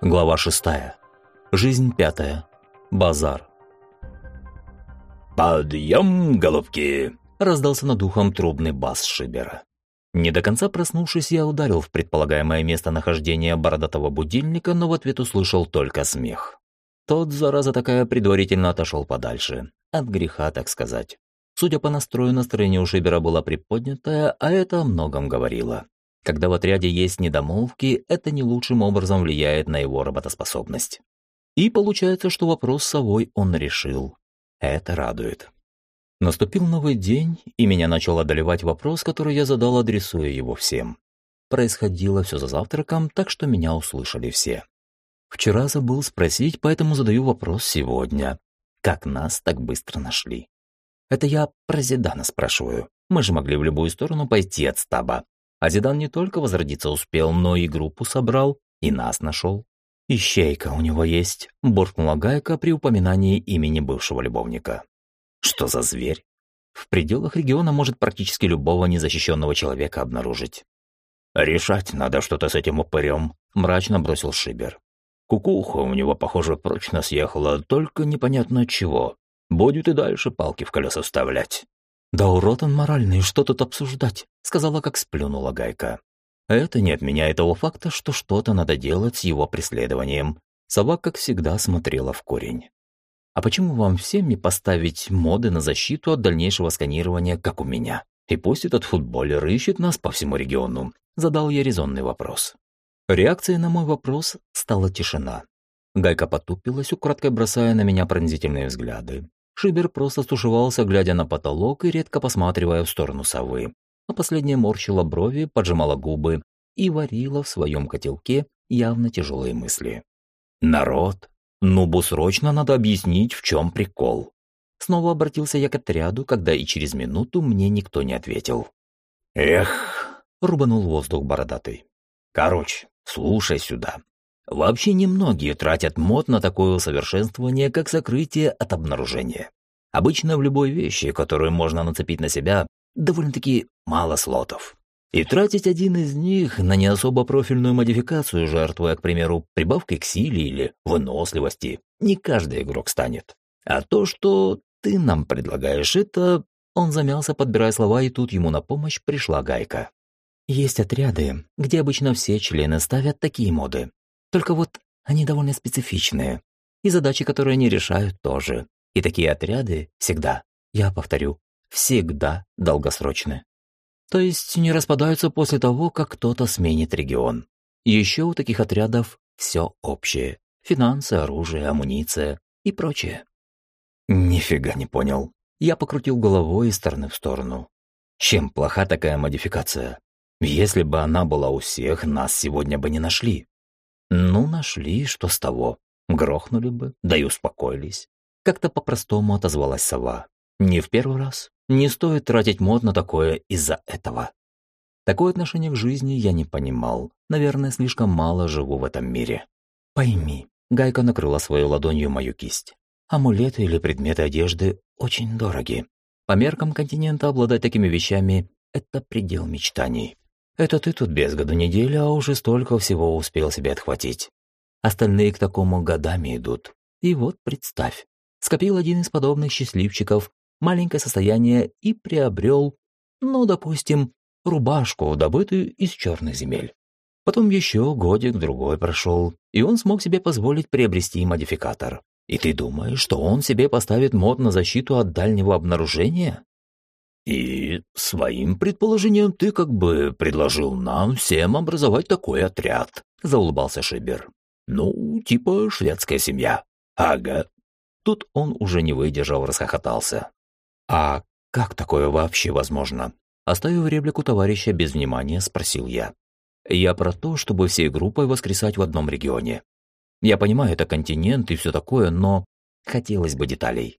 Глава шестая. Жизнь пятая. Базар. «Подъем, голубки!» – раздался над ухом трубный бас Шибера. Не до конца проснувшись, я ударил в предполагаемое местонахождение бородатого будильника, но в ответ услышал только смех. Тот, зараза такая, предварительно отошел подальше. От греха, так сказать. Судя по настрою, настроение у Шибера было приподнятое, а это о многом говорило. Когда в отряде есть недомолвки, это не лучшим образом влияет на его работоспособность. И получается, что вопрос с совой он решил. Это радует. Наступил новый день, и меня начал одолевать вопрос, который я задал, адресуя его всем. Происходило все за завтраком, так что меня услышали все. Вчера забыл спросить, поэтому задаю вопрос сегодня. Как нас так быстро нашли? Это я про Зидана спрашиваю. Мы же могли в любую сторону пойти от стаба. А Зидан не только возродиться успел, но и группу собрал, и нас нашел. «Ищейка у него есть», – буркнула Гайка при упоминании имени бывшего любовника. «Что за зверь? В пределах региона может практически любого незащищенного человека обнаружить». «Решать надо что-то с этим упырем», – мрачно бросил Шибер. Кукуха у него, похоже, прочно съехала, только непонятно от чего. Будет и дальше палки в колеса вставлять. «Да урод он моральный, что тут обсуждать?» — сказала, как сплюнула Гайка. Это не отменяет того факта, что что-то надо делать с его преследованием. Сова, как всегда, смотрела в корень. «А почему вам всем не поставить моды на защиту от дальнейшего сканирования, как у меня? И пусть этот футболер ищет нас по всему региону?» Задал я резонный вопрос. Реакцией на мой вопрос стала тишина. Гайка потупилась, украдкой бросая на меня пронзительные взгляды. Шибер просто стушевался, глядя на потолок и редко посматривая в сторону совы. А последняя морщила брови, поджимала губы и варила в своем котелке явно тяжелые мысли. «Народ, Нубу срочно надо объяснить, в чем прикол». Снова обратился я к отряду, когда и через минуту мне никто не ответил. «Эх!» — рубанул воздух бородатый. «Короче, слушай сюда. Вообще немногие тратят мод на такое усовершенствование, как закрытие от обнаружения. Обычно в любой вещи, которую можно нацепить на себя, довольно-таки мало слотов. И тратить один из них на не особо профильную модификацию, жертвуя, к примеру, прибавкой к силе или выносливости, не каждый игрок станет. А то, что ты нам предлагаешь, это... Он замялся, подбирая слова, и тут ему на помощь пришла гайка. Есть отряды, где обычно все члены ставят такие моды. Только вот они довольно специфичные. И задачи, которые они решают, тоже. И такие отряды всегда, я повторю, всегда долгосрочны. То есть не распадаются после того, как кто-то сменит регион. Еще у таких отрядов все общее. Финансы, оружие, амуниция и прочее. Нифига не понял. Я покрутил головой из стороны в сторону. Чем плоха такая модификация? Если бы она была у всех, нас сегодня бы не нашли. Ну, нашли, что с того. Грохнули бы, да и успокоились. Как-то по-простому отозвалась сова. Не в первый раз. Не стоит тратить мод на такое из-за этого. Такое отношение к жизни я не понимал. Наверное, слишком мало живу в этом мире. Пойми, Гайка накрыла своей ладонью мою кисть. Амулеты или предметы одежды очень дороги. По меркам континента обладать такими вещами – это предел мечтаний. Это ты тут без году недели, а уже столько всего успел себе отхватить. Остальные к такому годами идут. И вот представь, скопил один из подобных счастливчиков маленькое состояние и приобрел, ну, допустим, рубашку, добытую из черных земель. Потом еще годик-другой прошел, и он смог себе позволить приобрести модификатор. И ты думаешь, что он себе поставит мод на защиту от дальнего обнаружения? И своим предположением ты как бы предложил нам всем образовать такой отряд, заулыбался Шибер. Ну, типа шведская семья. Ага. Тут он уже не выдержал, расхохотался. А как такое вообще возможно? Оставив реплику товарища без внимания, спросил я. Я про то, чтобы всей группой воскресать в одном регионе. Я понимаю, это континент и все такое, но хотелось бы деталей.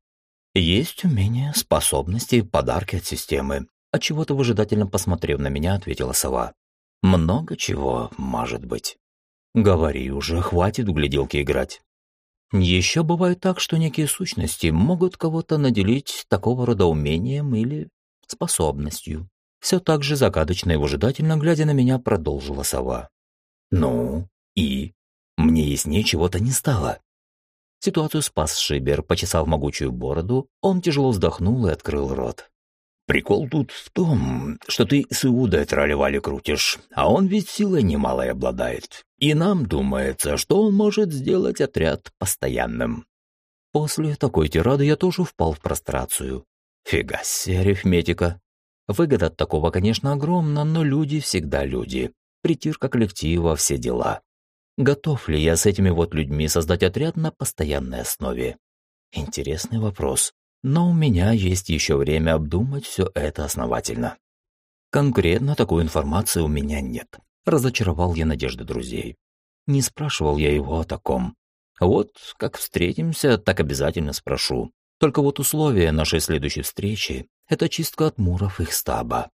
Есть умения, способности, подарки от системы. От чего-то выжидательно посмотрев на меня, ответила сова. Много чего, может быть. Говори уже, хватит в гляделки играть. Еще бывает так, что некие сущности могут кого-то наделить такого рода умением или способностью. Все так же загадочно и выжидательно, глядя на меня, продолжила сова. Ну, и? Мне яснее чего-то не стало. Ситуацию спас Шибер, почесав могучую бороду, он тяжело вздохнул и открыл рот. «Прикол тут в том, что ты с Иудой тролливали крутишь, а он ведь силой немалой обладает. И нам думается, что он может сделать отряд постоянным». После такой тирады я тоже впал в прострацию. Фига себе арифметика. Выгода от такого, конечно, огромна, но люди всегда люди. Притирка коллектива, все дела. Готов ли я с этими вот людьми создать отряд на постоянной основе? Интересный вопрос. Но у меня есть еще время обдумать все это основательно. Конкретно такой информации у меня нет. Разочаровал я надежды друзей. Не спрашивал я его о таком. Вот как встретимся, так обязательно спрошу. Только вот условия нашей следующей встречи — это чистка от муров их стаба.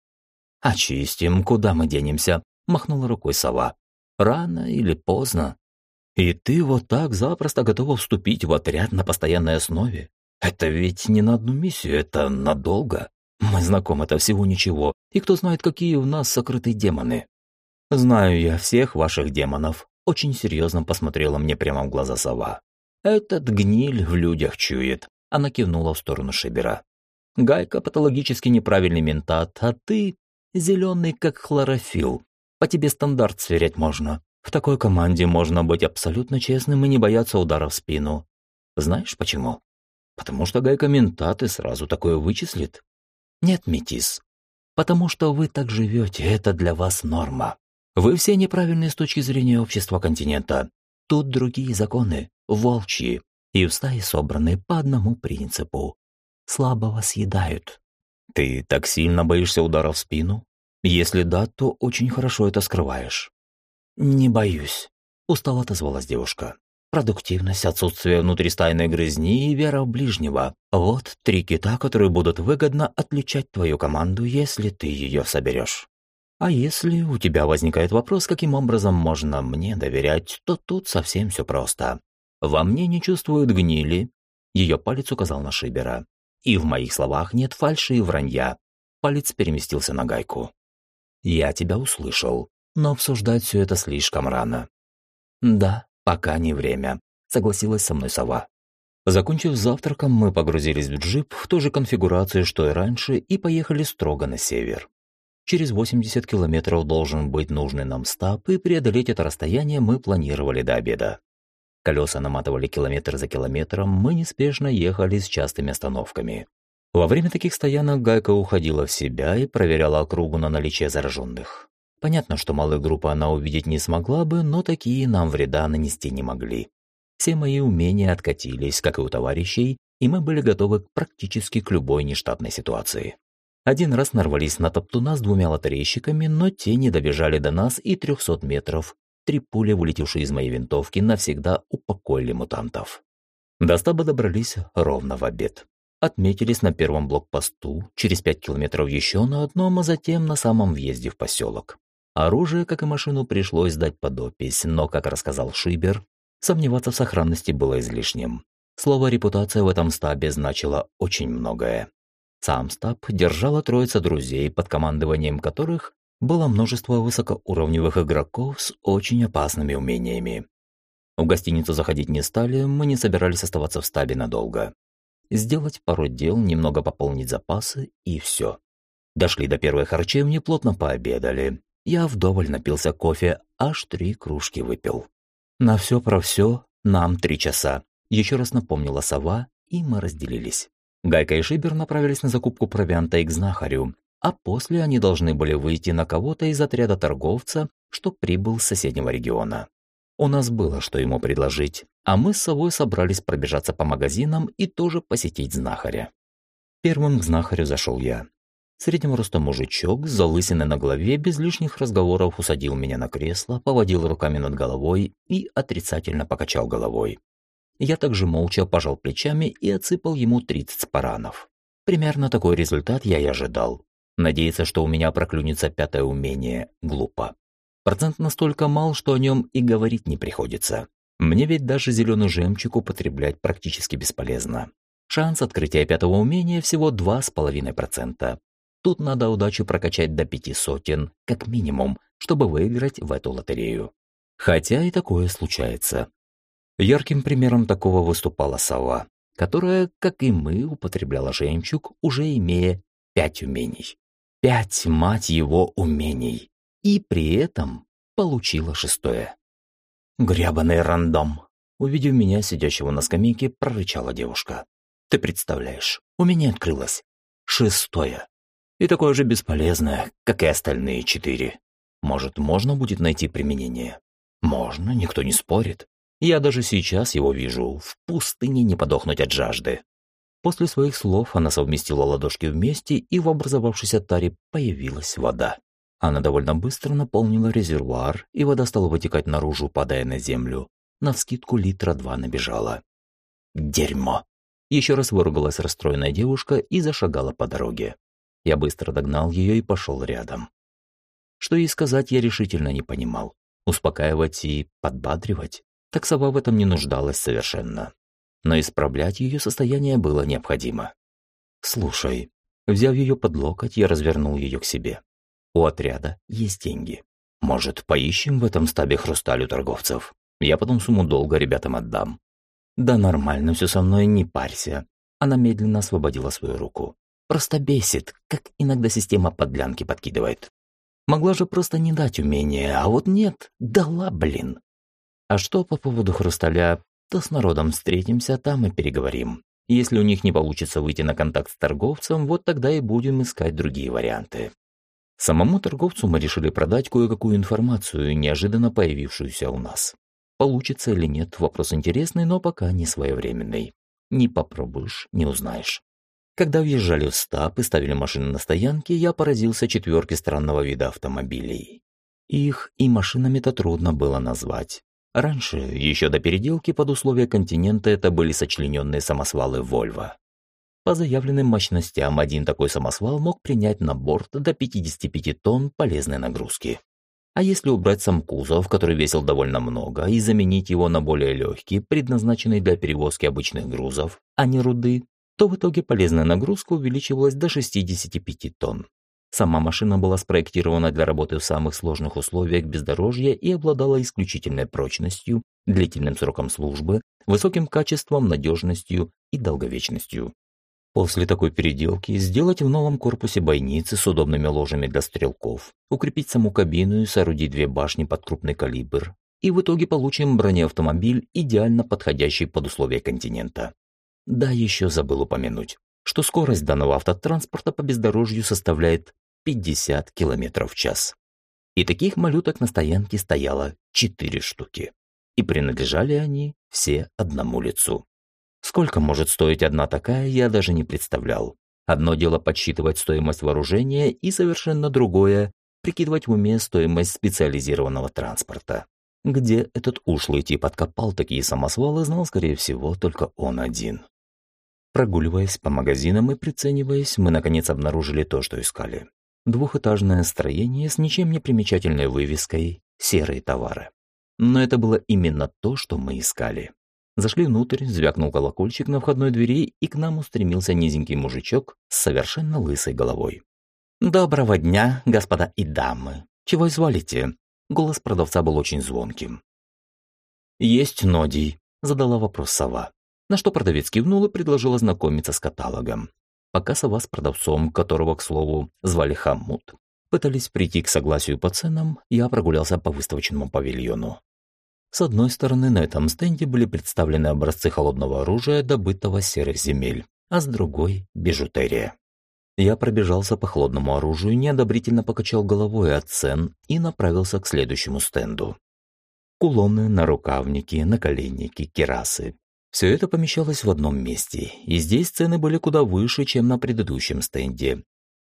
«Очистим, куда мы денемся?» — махнула рукой сова. Рано или поздно. И ты вот так запросто готова вступить в отряд на постоянной основе. Это ведь не на одну миссию, это надолго. Мы знакомы-то всего ничего, и кто знает, какие у нас сокрытые демоны. Знаю я всех ваших демонов. Очень серьезно посмотрела мне прямо в глаза сова. Этот гниль в людях чует. Она кивнула в сторону Шибера. Гайка патологически неправильный ментат, а ты зеленый, как хлорофилл. По тебе стандарт сверять можно. В такой команде можно быть абсолютно честным и не бояться удара в спину. Знаешь почему? Потому что Гайка ментат сразу такое вычислит. Нет, Метис. Потому что вы так живете, это для вас норма. Вы все неправильные с точки зрения общества континента. Тут другие законы, волчьи, и в стае собраны по одному принципу. Слабого съедают. Ты так сильно боишься удара в спину? Если да, то очень хорошо это скрываешь. Не боюсь, устало отозвалась девушка. Продуктивность, отсутствие внутристайной грызни и вера в ближнего – вот три кита, которые будут выгодно отличать твою команду, если ты ее соберешь. А если у тебя возникает вопрос, каким образом можно мне доверять, то тут совсем все просто. Во мне не чувствуют гнили, ее палец указал на Шибера. И в моих словах нет фальши и вранья. Палец переместился на гайку. Я тебя услышал, но обсуждать все это слишком рано. Да, пока не время, согласилась со мной сова. Закончив завтраком, мы погрузились в джип в ту же конфигурацию, что и раньше, и поехали строго на север. Через 80 километров должен быть нужный нам стап, и преодолеть это расстояние мы планировали до обеда. Колеса наматывали километр за километром, мы неспешно ехали с частыми остановками. Во время таких стоянок Гайка уходила в себя и проверяла округу на наличие зараженных. Понятно, что малую группу она увидеть не смогла бы, но такие нам вреда нанести не могли. Все мои умения откатились, как и у товарищей, и мы были готовы практически к любой нештатной ситуации. Один раз нарвались на топтуна с двумя лотерейщиками, но те не добежали до нас и 300 метров. Три пули, вылетевшие из моей винтовки, навсегда упокоили мутантов. До стаба добрались ровно в обед отметились на первом блокпосту, через пять километров еще на одном, а затем на самом въезде в поселок. Оружие, как и машину, пришлось сдать под опись, но, как рассказал Шибер, сомневаться в сохранности было излишним. Слово «репутация» в этом стабе значило очень многое. Сам стаб держала троица друзей, под командованием которых было множество высокоуровневых игроков с очень опасными умениями. В гостиницу заходить не стали, мы не собирались оставаться в стабе надолго сделать пару дел, немного пополнить запасы и все. Дошли до первой харчевни, плотно пообедали. Я вдоволь напился кофе, аж три кружки выпил. На все про все нам три часа. Еще раз напомнила сова, и мы разделились. Гайка и Шибер направились на закупку провианта и к знахарю, а после они должны были выйти на кого-то из отряда торговца, что прибыл с соседнего региона. У нас было что ему предложить, а мы с собой собрались пробежаться по магазинам и тоже посетить знахаря. Первым к знахарю зашел я. Среднего роста мужичок с на голове без лишних разговоров усадил меня на кресло, поводил руками над головой и отрицательно покачал головой. Я также молча пожал плечами и отсыпал ему 30 спаранов. Примерно такой результат я и ожидал. Надеяться, что у меня проклюнется пятое умение, глупо. Процент настолько мал, что о нем и говорить не приходится. Мне ведь даже зеленый жемчуг употреблять практически бесполезно. Шанс открытия пятого умения всего 2,5%. Тут надо удачу прокачать до пяти сотен, как минимум, чтобы выиграть в эту лотерею. Хотя и такое случается. Ярким примером такого выступала сова, которая, как и мы, употребляла жемчуг, уже имея пять умений. Пять, мать его, умений. И при этом получила шестое. «Грябаный рандом!» Увидев меня, сидящего на скамейке, прорычала девушка. «Ты представляешь, у меня открылось шестое. И такое же бесполезное, как и остальные четыре. Может, можно будет найти применение? Можно, никто не спорит. Я даже сейчас его вижу, в пустыне не подохнуть от жажды. После своих слов она совместила ладошки вместе, и в образовавшейся таре появилась вода. Она довольно быстро наполнила резервуар, и вода стала вытекать наружу, падая на землю. Навскидку литра два набежала. «Дерьмо!» Еще раз выругалась расстроенная девушка и зашагала по дороге. Я быстро догнал ее и пошел рядом. Что ей сказать, я решительно не понимал. Успокаивать и подбадривать? Так сова в этом не нуждалась совершенно. Но исправлять ее состояние было необходимо. «Слушай». Взяв ее под локоть, я развернул ее к себе. У отряда есть деньги. Может, поищем в этом стабе хрусталь у торговцев? Я потом сумму долго ребятам отдам. Да нормально все со мной, не парься. Она медленно освободила свою руку. Просто бесит, как иногда система подлянки подкидывает. Могла же просто не дать умения, а вот нет, дала, блин. А что по поводу хрусталя, то с народом встретимся, там и переговорим. Если у них не получится выйти на контакт с торговцем, вот тогда и будем искать другие варианты. Самому торговцу мы решили продать кое-какую информацию, неожиданно появившуюся у нас. Получится или нет, вопрос интересный, но пока не своевременный. Не попробуешь, не узнаешь. Когда въезжали в стаб и ставили машины на стоянке, я поразился четверке странного вида автомобилей. Их и машинами-то трудно было назвать. Раньше, еще до переделки под условия континента, это были сочлененные самосвалы Volvo. По заявленным мощностям один такой самосвал мог принять на борт до 55 тонн полезной нагрузки. А если убрать сам кузов, который весил довольно много, и заменить его на более легкий, предназначенный для перевозки обычных грузов, а не руды, то в итоге полезная нагрузка увеличивалась до 65 тонн. Сама машина была спроектирована для работы в самых сложных условиях бездорожья и обладала исключительной прочностью, длительным сроком службы, высоким качеством, надежностью и долговечностью. После такой переделки сделать в новом корпусе бойницы с удобными ложами для стрелков, укрепить саму кабину и соорудить две башни под крупный калибр. И в итоге получим бронеавтомобиль, идеально подходящий под условия континента. Да, еще забыл упомянуть, что скорость данного автотранспорта по бездорожью составляет 50 км в час. И таких малюток на стоянке стояло 4 штуки. И принадлежали они все одному лицу. Сколько может стоить одна такая, я даже не представлял. Одно дело подсчитывать стоимость вооружения, и совершенно другое – прикидывать в уме стоимость специализированного транспорта. Где этот ушлый тип откопал такие самосвалы, знал, скорее всего, только он один. Прогуливаясь по магазинам и прицениваясь, мы наконец обнаружили то, что искали. Двухэтажное строение с ничем не примечательной вывеской «Серые товары». Но это было именно то, что мы искали. Зашли внутрь, звякнул колокольчик на входной двери, и к нам устремился низенький мужичок с совершенно лысой головой. «Доброго дня, господа и дамы! Чего изволите?» Голос продавца был очень звонким. «Есть Нодий», — задала вопрос сова, на что продавец кивнул и предложил ознакомиться с каталогом. Пока сова с продавцом, которого, к слову, звали Хаммут, пытались прийти к согласию по ценам, я прогулялся по выставочному павильону. С одной стороны, на этом стенде были представлены образцы холодного оружия, добытого с серых земель, а с другой – бижутерия. Я пробежался по холодному оружию, неодобрительно покачал головой от цен и направился к следующему стенду. Кулоны, нарукавники, наколенники, керасы. Все это помещалось в одном месте, и здесь цены были куда выше, чем на предыдущем стенде.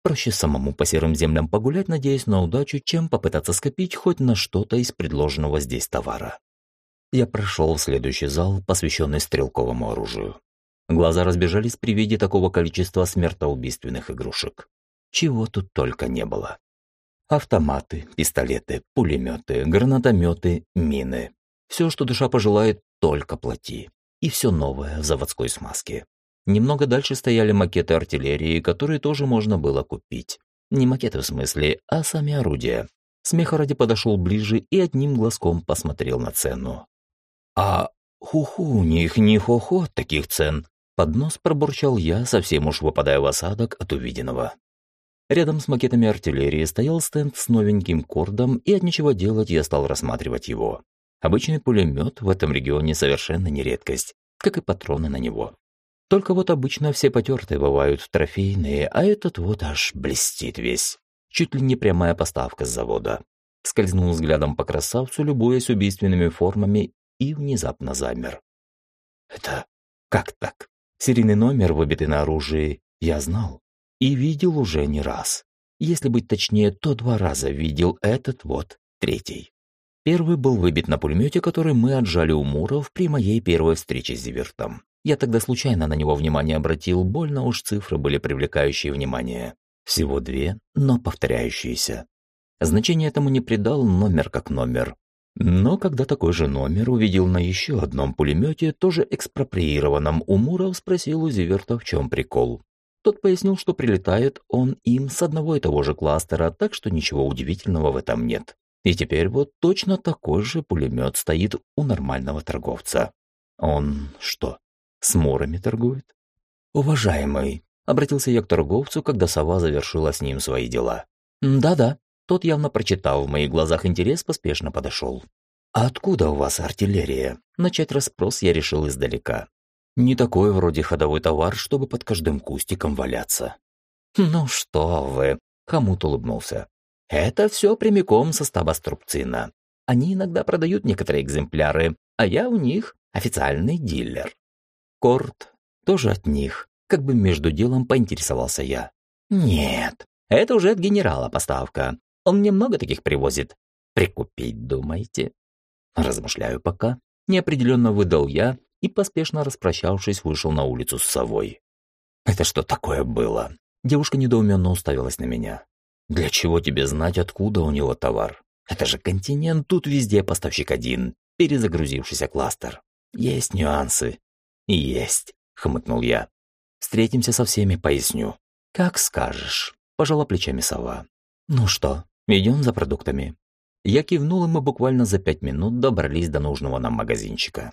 Проще самому по серым землям погулять, надеясь на удачу, чем попытаться скопить хоть на что-то из предложенного здесь товара я прошел в следующий зал, посвященный стрелковому оружию. Глаза разбежались при виде такого количества смертоубийственных игрушек. Чего тут только не было. Автоматы, пистолеты, пулеметы, гранатометы, мины. Все, что душа пожелает, только плати. И все новое в заводской смазке. Немного дальше стояли макеты артиллерии, которые тоже можно было купить. Не макеты в смысле, а сами орудия. Смеха ради подошел ближе и одним глазком посмотрел на цену. «А хуху у них не хохо таких цен!» Под нос пробурчал я, совсем уж выпадая в осадок от увиденного. Рядом с макетами артиллерии стоял стенд с новеньким кордом, и от нечего делать я стал рассматривать его. Обычный пулемет в этом регионе совершенно не редкость, как и патроны на него. Только вот обычно все потертые бывают трофейные, а этот вот аж блестит весь. Чуть ли не прямая поставка с завода. Скользнул взглядом по красавцу, любуясь убийственными формами, и внезапно замер. Это как так? Серийный номер, выбитый на оружии, я знал. И видел уже не раз. Если быть точнее, то два раза видел этот вот третий. Первый был выбит на пулемете, который мы отжали у Муров при моей первой встрече с Зивертом. Я тогда случайно на него внимание обратил, больно уж цифры были привлекающие внимание. Всего две, но повторяющиеся. Значение этому не придал номер как номер. Но когда такой же номер увидел на еще одном пулемете, тоже экспроприированном у Муров, спросил у Зиверта, в чем прикол. Тот пояснил, что прилетает он им с одного и того же кластера, так что ничего удивительного в этом нет. И теперь вот точно такой же пулемет стоит у нормального торговца. Он что, с мурами торгует? Уважаемый, обратился я к торговцу, когда сова завершила с ним свои дела. Да-да, тот явно прочитал в моих глазах интерес, поспешно подошел. «А откуда у вас артиллерия?» Начать расспрос я решил издалека. Не такой вроде ходовой товар, чтобы под каждым кустиком валяться. «Ну что вы!» — Хамут улыбнулся. «Это все прямиком со стаба струбцина. Они иногда продают некоторые экземпляры, а я у них официальный дилер». Корт тоже от них, как бы между делом поинтересовался я. «Нет, это уже от генерала поставка. Он мне много таких привозит. Прикупить, думаете?» Размышляю пока. Неопределенно выдал я, и, поспешно распрощавшись, вышел на улицу с совой. «Это что такое было?» Девушка недоуменно уставилась на меня. «Для чего тебе знать, откуда у него товар? Это же континент, тут везде поставщик один, перезагрузившийся кластер. Есть нюансы». «Есть», — хмыкнул я. «Встретимся со всеми, поясню». «Как скажешь», — пожала плечами сова. «Ну что, идем за продуктами?» Я кивнул, и мы буквально за пять минут добрались до нужного нам магазинчика.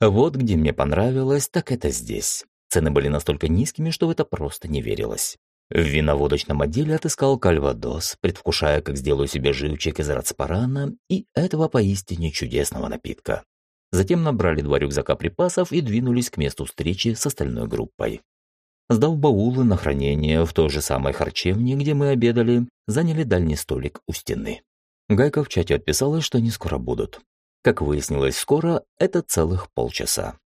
Вот где мне понравилось, так это здесь. Цены были настолько низкими, что в это просто не верилось. В виноводочном отделе отыскал кальвадос, предвкушая, как сделаю себе живчик из рацпарана и этого поистине чудесного напитка. Затем набрали два рюкзака припасов и двинулись к месту встречи с остальной группой. Сдав баулы на хранение в той же самой харчевне, где мы обедали, заняли дальний столик у стены. Гайка в чате отписалась, что они скоро будут. Как выяснилось скоро, это целых полчаса.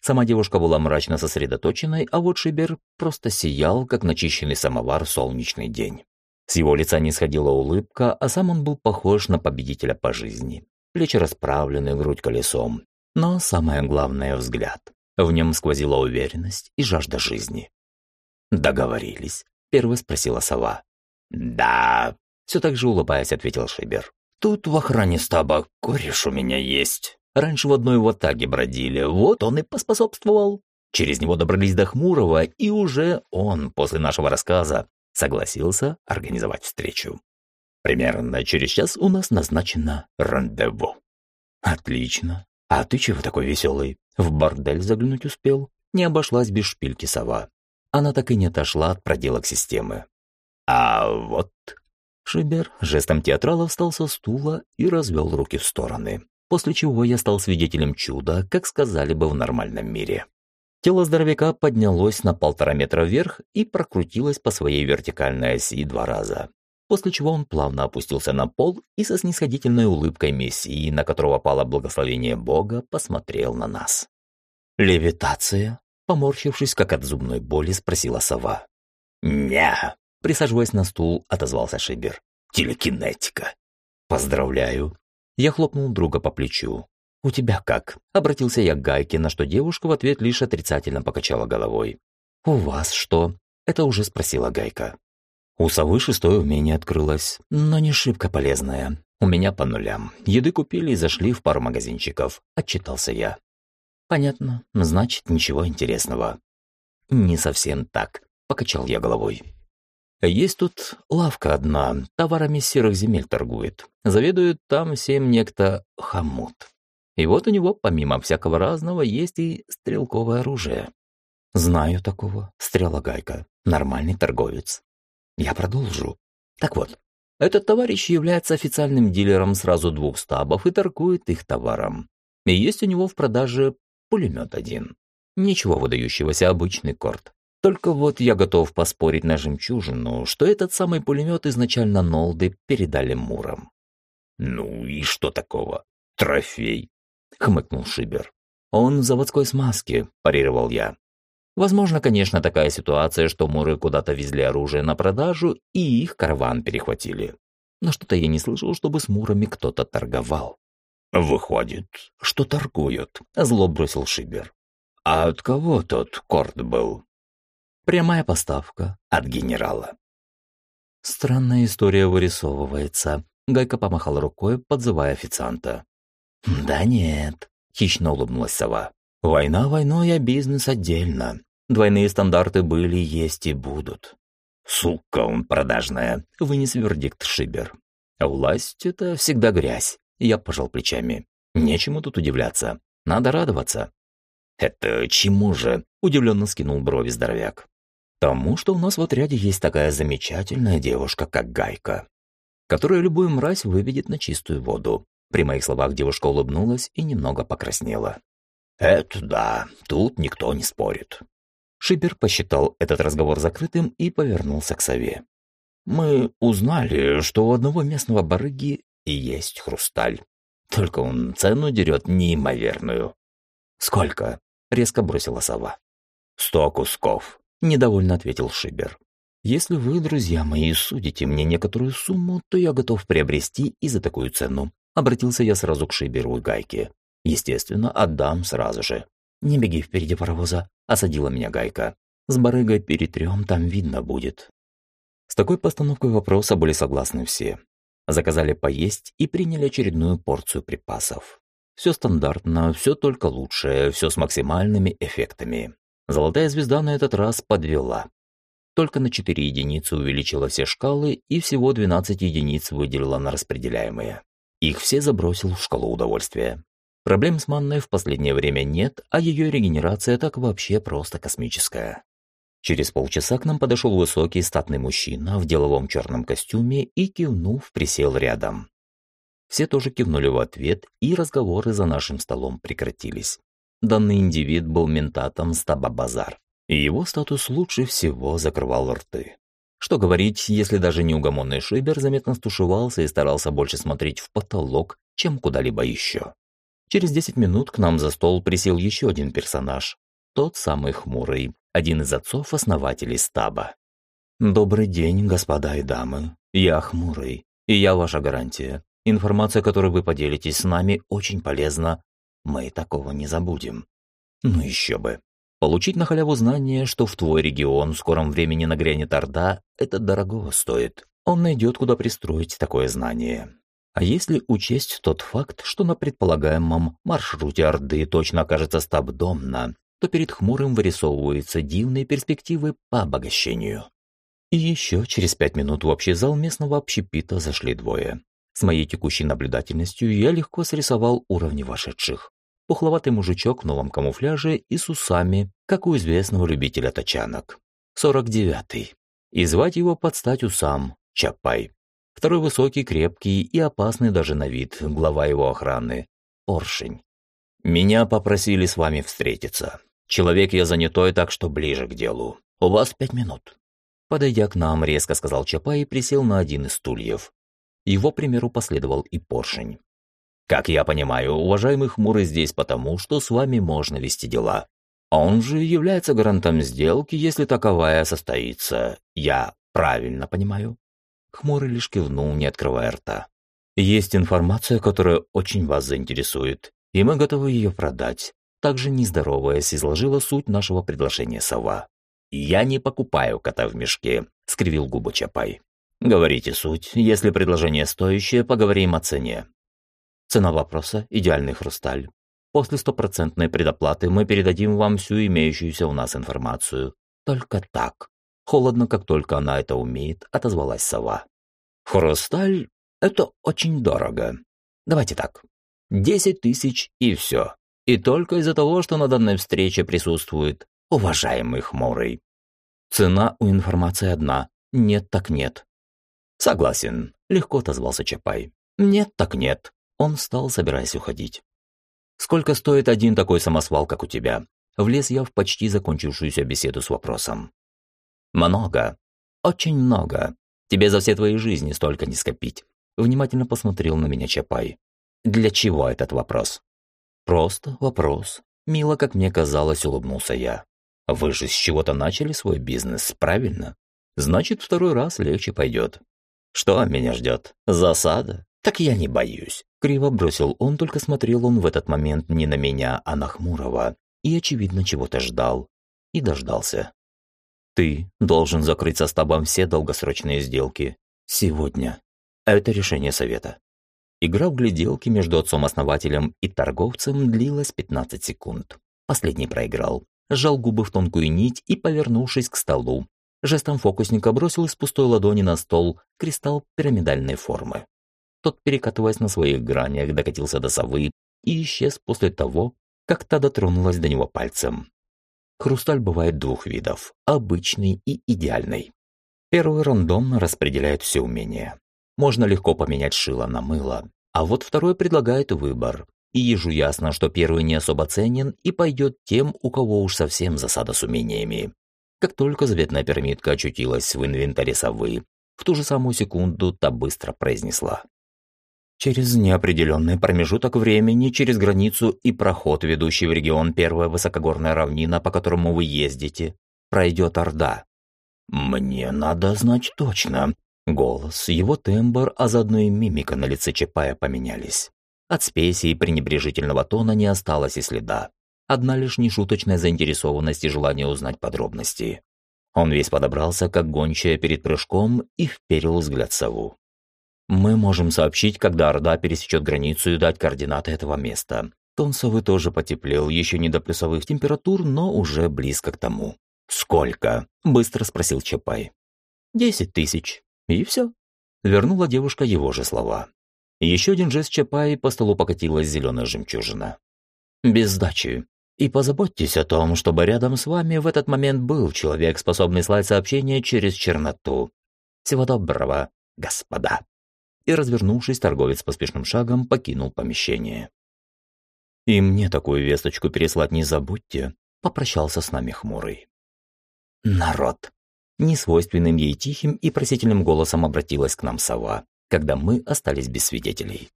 Сама девушка была мрачно сосредоточенной, а вот Шибер просто сиял, как начищенный самовар в солнечный день. С его лица не сходила улыбка, а сам он был похож на победителя по жизни. Плечи расправлены, грудь колесом. Но самое главное – взгляд. В нем сквозила уверенность и жажда жизни. «Договорились?» – первый спросила сова. «Да», – все так же улыбаясь, ответил Шибер. Тут в охране стаба кореш у меня есть. Раньше в одной ватаге бродили, вот он и поспособствовал. Через него добрались до Хмурого, и уже он, после нашего рассказа, согласился организовать встречу. Примерно через час у нас назначено рандеву. Отлично. А ты чего такой веселый? В бордель заглянуть успел? Не обошлась без шпильки сова. Она так и не отошла от проделок системы. А вот Шибер жестом театрала встал со стула и развел руки в стороны, после чего я стал свидетелем чуда, как сказали бы в нормальном мире. Тело здоровяка поднялось на полтора метра вверх и прокрутилось по своей вертикальной оси два раза, после чего он плавно опустился на пол и со снисходительной улыбкой Мессии, на которого пало благословение Бога, посмотрел на нас. «Левитация?» Поморщившись, как от зубной боли, спросила сова. «Ня!» Присаживаясь на стул, отозвался Шибер. «Телекинетика». «Поздравляю». Я хлопнул друга по плечу. «У тебя как?» – обратился я к Гайке, на что девушка в ответ лишь отрицательно покачала головой. «У вас что?» – это уже спросила Гайка. У совы шестое умение открылось, но не шибко полезное. У меня по нулям. Еды купили и зашли в пару магазинчиков. Отчитался я. Понятно. Значит, ничего интересного. Не совсем так. Покачал я головой. Есть тут лавка одна, товарами серых земель торгует. Заведует там всем некто Хамут. И вот у него, помимо всякого разного, есть и стрелковое оружие. Знаю такого, стрелогайка, нормальный торговец. Я продолжу. Так вот, этот товарищ является официальным дилером сразу двух стабов и торгует их товаром. И есть у него в продаже пулемет один. Ничего выдающегося, обычный корт. Только вот я готов поспорить на жемчужину, что этот самый пулемет изначально Нолды передали Мурам. «Ну и что такого? Трофей!» — хмыкнул Шибер. «Он в заводской смазке», – парировал я. Возможно, конечно, такая ситуация, что муры куда-то везли оружие на продажу и их караван перехватили. Но что-то я не слышал, чтобы с мурами кто-то торговал. «Выходит, что торгуют», – зло бросил Шибер. «А от кого тот корт был?» Прямая поставка от генерала. Странная история вырисовывается. Гайка помахал рукой, подзывая официанта. «Да нет», — хищно улыбнулась сова. «Война войной, а бизнес отдельно. Двойные стандарты были, есть и будут». «Сука он продажная», — вынес вердикт Шибер. «Власть — это всегда грязь», — я пожал плечами. «Нечему тут удивляться. Надо радоваться». «Это чему же?» — удивленно скинул брови здоровяк. Тому, что у нас в отряде есть такая замечательная девушка, как Гайка, которая любую мразь выведет на чистую воду. При моих словах девушка улыбнулась и немного покраснела. «Это да, тут никто не спорит». Шибер посчитал этот разговор закрытым и повернулся к сове. «Мы узнали, что у одного местного барыги и есть хрусталь. Только он цену дерет неимоверную». «Сколько?» — резко бросила сова. «Сто кусков», Недовольно ответил Шибер. Если вы, друзья мои, судите мне некоторую сумму, то я готов приобрести и за такую цену. Обратился я сразу к Шиберу и Гайке. Естественно, отдам сразу же. Не беги впереди паровоза, осадила меня Гайка. С барыгой перетрем, там видно будет. С такой постановкой вопроса были согласны все. Заказали поесть и приняли очередную порцию припасов. Все стандартно, все только лучшее, все с максимальными эффектами. Золотая звезда на этот раз подвела. Только на 4 единицы увеличила все шкалы и всего 12 единиц выделила на распределяемые. Их все забросил в шкалу удовольствия. Проблем с манной в последнее время нет, а ее регенерация так вообще просто космическая. Через полчаса к нам подошел высокий статный мужчина в деловом черном костюме и, кивнув, присел рядом. Все тоже кивнули в ответ, и разговоры за нашим столом прекратились. Данный индивид был ментатом стаба Базар, и его статус лучше всего закрывал рты. Что говорить, если даже неугомонный Шибер заметно стушевался и старался больше смотреть в потолок, чем куда-либо еще. Через 10 минут к нам за стол присел еще один персонаж. Тот самый Хмурый, один из отцов-основателей стаба. «Добрый день, господа и дамы. Я Хмурый, и я ваша гарантия. Информация, которой вы поделитесь с нами, очень полезна мы такого не забудем. Ну еще бы. Получить на халяву знание, что в твой регион в скором времени нагрянет Орда, это дорого стоит. Он найдет, куда пристроить такое знание. А если учесть тот факт, что на предполагаемом маршруте Орды точно окажется стабдомна, то перед Хмурым вырисовываются дивные перспективы по обогащению. И еще через пять минут в общий зал местного общепита зашли двое. С моей текущей наблюдательностью я легко срисовал уровни вошедших. Пухловатый мужичок в новом камуфляже и с усами, как у известного любителя тачанок. 49-й. И звать его под стать усам Чапай. Второй высокий, крепкий и опасный даже на вид, глава его охраны. Поршень. Меня попросили с вами встретиться. Человек я занятой, так что ближе к делу. У вас пять минут. Подойдя к нам, резко сказал Чапай и присел на один из стульев. Его примеру последовал и поршень. «Как я понимаю, уважаемый Хмурый здесь потому, что с вами можно вести дела. Он же является гарантом сделки, если таковая состоится. Я правильно понимаю?» Хмурый лишь кивнул, не открывая рта. «Есть информация, которая очень вас заинтересует, и мы готовы ее продать». Также не здороваясь, изложила суть нашего предложения сова. «Я не покупаю кота в мешке», — скривил губы Чапай. Говорите суть. Если предложение стоящее, поговорим о цене. Цена вопроса – идеальный хрусталь. После стопроцентной предоплаты мы передадим вам всю имеющуюся у нас информацию. Только так. Холодно, как только она это умеет, отозвалась сова. «Хрусталь — это очень дорого. Давайте так. Десять тысяч и все. И только из-за того, что на данной встрече присутствует уважаемый Хмурый. Цена у информации одна. Нет так нет. Согласен, легко отозвался Чапай. Нет так нет. Он встал, собираясь уходить. Сколько стоит один такой самосвал, как у тебя? Влез я в почти закончившуюся беседу с вопросом. Много. Очень много. Тебе за все твои жизни столько не скопить. Внимательно посмотрел на меня Чапай. Для чего этот вопрос? Просто вопрос. Мило, как мне казалось, улыбнулся я. Вы же с чего-то начали свой бизнес, правильно? Значит, второй раз легче пойдет. Что меня ждет? Засада? Так я не боюсь. Криво бросил он, только смотрел он в этот момент не на меня, а на Хмурого. И, очевидно, чего-то ждал. И дождался. Ты должен закрыть со стабом все долгосрочные сделки. Сегодня. Это решение совета. Игра в гляделки между отцом-основателем и торговцем длилась 15 секунд. Последний проиграл. Сжал губы в тонкую нить и, повернувшись к столу, жестом фокусника бросил из пустой ладони на стол кристалл пирамидальной формы. Тот, перекатываясь на своих гранях, докатился до совы и исчез после того, как та дотронулась до него пальцем. Хрусталь бывает двух видов – обычный и идеальный. Первый рандомно распределяет все умения можно легко поменять шило на мыло. А вот второй предлагает выбор. И ежу ясно, что первый не особо ценен и пойдет тем, у кого уж совсем засада с умениями. Как только заветная пирамидка очутилась в инвентаре совы, в ту же самую секунду та быстро произнесла. Через неопределенный промежуток времени, через границу и проход, ведущий в регион первая высокогорная равнина, по которому вы ездите, пройдет Орда. «Мне надо знать точно», Голос, его тембр, а заодно и мимика на лице Чапая поменялись. От спеси и пренебрежительного тона не осталось и следа. Одна лишь нешуточная заинтересованность и желание узнать подробности. Он весь подобрался, как гончая перед прыжком, и вперил взгляд сову. «Мы можем сообщить, когда Орда пересечет границу и дать координаты этого места». Тон совы тоже потеплел, еще не до плюсовых температур, но уже близко к тому. «Сколько?» – быстро спросил Чапай. «Десять тысяч», и все. Вернула девушка его же слова. Еще один жест Чапай, по столу покатилась зеленая жемчужина. «Без сдачи. И позаботьтесь о том, чтобы рядом с вами в этот момент был человек, способный слать сообщение через черноту. Всего доброго, господа». И, развернувшись, торговец поспешным шагом покинул помещение. «И мне такую весточку переслать не забудьте», — попрощался с нами хмурый. «Народ, Несвойственным ей тихим и просительным голосом обратилась к нам сова, когда мы остались без свидетелей.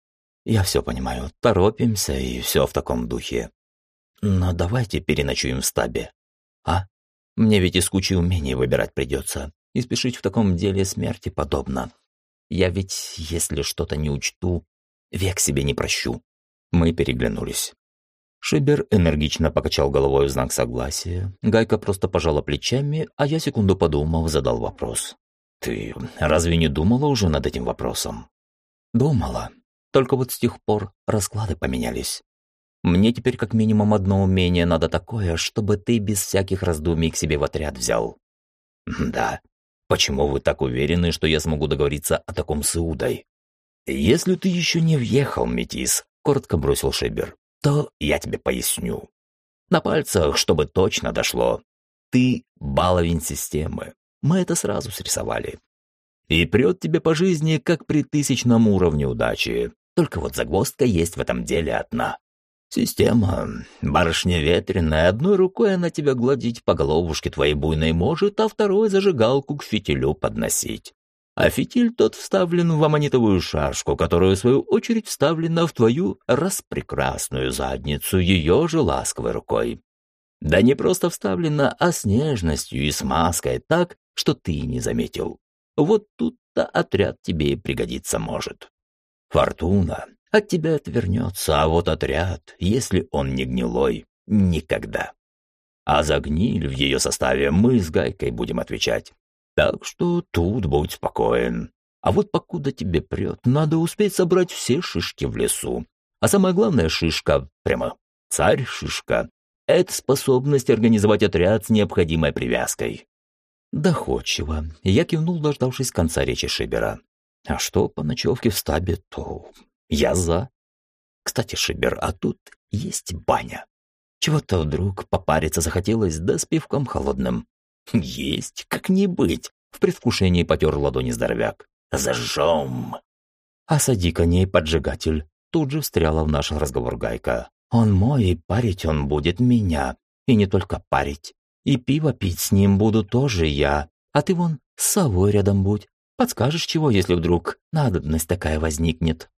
«Я все понимаю, торопимся и все в таком духе. Но давайте переночуем в стабе. А? Мне ведь из кучи умений выбирать придется, и спешить в таком деле смерти подобно. Я ведь, если что-то не учту, век себе не прощу». Мы переглянулись. Шибер энергично покачал головой в знак согласия. Гайка просто пожала плечами, а я секунду подумав, задал вопрос. «Ты разве не думала уже над этим вопросом?» «Думала. Только вот с тех пор расклады поменялись. Мне теперь как минимум одно умение надо такое, чтобы ты без всяких раздумий к себе в отряд взял». «Да. Почему вы так уверены, что я смогу договориться о таком с Иудой?» «Если ты еще не въехал, Метис», — коротко бросил Шибер, то я тебе поясню. На пальцах, чтобы точно дошло. Ты баловень системы. Мы это сразу срисовали. И прет тебе по жизни, как при тысячном уровне удачи. Только вот загвоздка есть в этом деле одна. Система, барышня ветреная, одной рукой она тебя гладить по головушке твоей буйной может, а второй зажигалку к фитилю подносить а фитиль тот вставлен в аммонитовую шашку, которая, в свою очередь, вставлена в твою распрекрасную задницу ее же ласковой рукой. Да не просто вставлена, а с нежностью и смазкой так, что ты не заметил. Вот тут-то отряд тебе и пригодиться может. Фортуна от тебя отвернется, а вот отряд, если он не гнилой, никогда. А за гниль в ее составе мы с Гайкой будем отвечать. Так что тут будь спокоен. А вот покуда тебе прет, надо успеть собрать все шишки в лесу. А самая главная шишка, прямо царь-шишка, это способность организовать отряд с необходимой привязкой. Доходчиво. Я кивнул, дождавшись конца речи Шибера. А что по ночевке в стабе, то я за. Кстати, Шибер, а тут есть баня. Чего-то вдруг попариться захотелось, да с пивком холодным. Есть, как не быть. В предвкушении потер ладони здоровяк. Зажжем. А сади коней поджигатель. Тут же встряла в наш разговор Гайка. Он мой, и парить он будет меня. И не только парить. И пиво пить с ним буду тоже я. А ты вон с совой рядом будь. Подскажешь чего, если вдруг надобность такая возникнет.